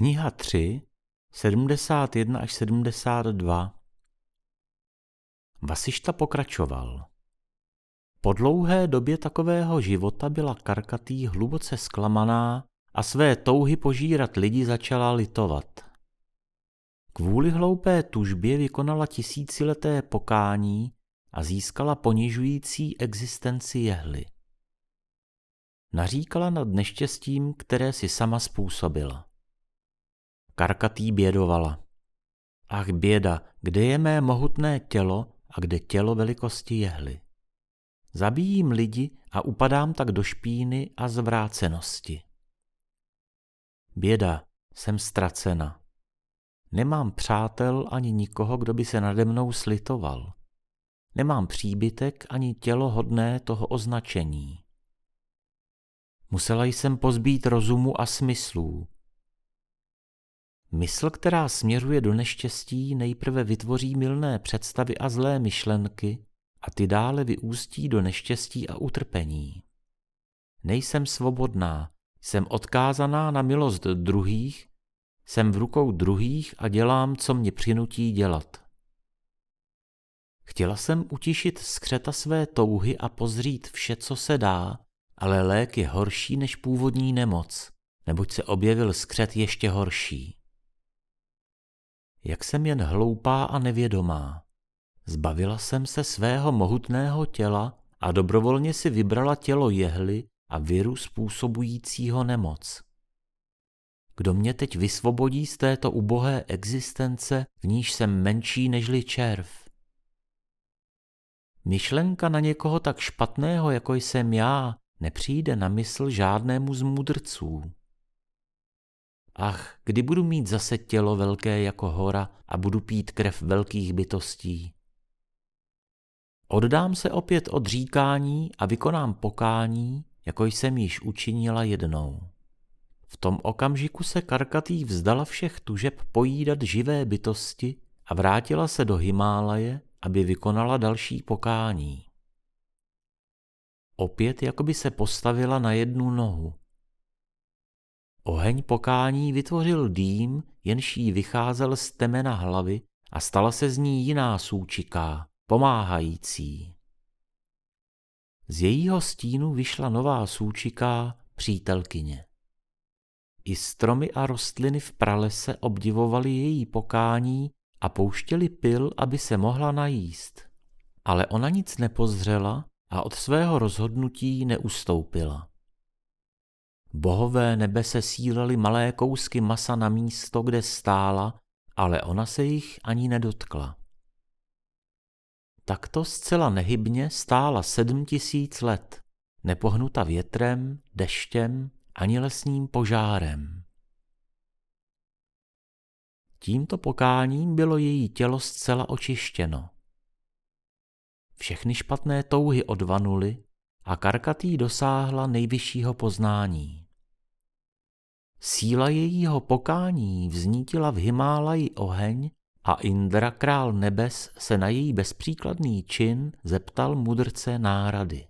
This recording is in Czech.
Kniha 3, 71 až 72 Vasišta pokračoval. Po dlouhé době takového života byla Karkatý hluboce zklamaná a své touhy požírat lidi začala litovat. Kvůli hloupé tužbě vykonala tisícileté pokání a získala ponižující existenci jehly. Naříkala nad neštěstím, které si sama způsobila. Karkatý bědovala. Ach běda, kde je mé mohutné tělo a kde tělo velikosti jehly. Zabíjím lidi a upadám tak do špíny a zvrácenosti. Běda, jsem ztracena. Nemám přátel ani nikoho, kdo by se nade mnou slitoval. Nemám příbytek ani tělo hodné toho označení. Musela jsem pozbít rozumu a smyslů. Mysl, která směřuje do neštěstí, nejprve vytvoří milné představy a zlé myšlenky a ty dále vyústí do neštěstí a utrpení. Nejsem svobodná, jsem odkázaná na milost druhých, jsem v rukou druhých a dělám, co mě přinutí dělat. Chtěla jsem utišit skřeta své touhy a pozřít vše, co se dá, ale lék je horší než původní nemoc, neboť se objevil skřet ještě horší. Jak jsem jen hloupá a nevědomá. Zbavila jsem se svého mohutného těla a dobrovolně si vybrala tělo jehly a viru způsobujícího nemoc. Kdo mě teď vysvobodí z této ubohé existence, v níž jsem menší nežli červ? Myšlenka na někoho tak špatného, jako jsem já, nepřijde na mysl žádnému z mudrců. Ach, kdy budu mít zase tělo velké jako hora a budu pít krev velkých bytostí. Oddám se opět od říkání a vykonám pokání, jako jsem již učinila jednou. V tom okamžiku se Karkatý vzdala všech tužeb pojídat živé bytosti a vrátila se do Himálaje, aby vykonala další pokání. Opět jakoby se postavila na jednu nohu. Oheň pokání vytvořil dým, jenž jí vycházel z temena hlavy a stala se z ní jiná součiká, pomáhající. Z jejího stínu vyšla nová součiká přítelkyně. I stromy a rostliny v pralese obdivovaly její pokání a pouštěli pil, aby se mohla najíst. Ale ona nic nepozřela a od svého rozhodnutí neustoupila. Bohové nebe se sílely malé kousky masa na místo, kde stála, ale ona se jich ani nedotkla. Takto zcela nehybně stála sedm tisíc let, nepohnuta větrem, deštěm ani lesním požárem. Tímto pokáním bylo její tělo zcela očištěno. Všechny špatné touhy odvanuly a Karkatý dosáhla nejvyššího poznání. Síla jejího pokání vznítila v Himálaji oheň a Indra, král nebes, se na její bezpříkladný čin zeptal mudrce nárady.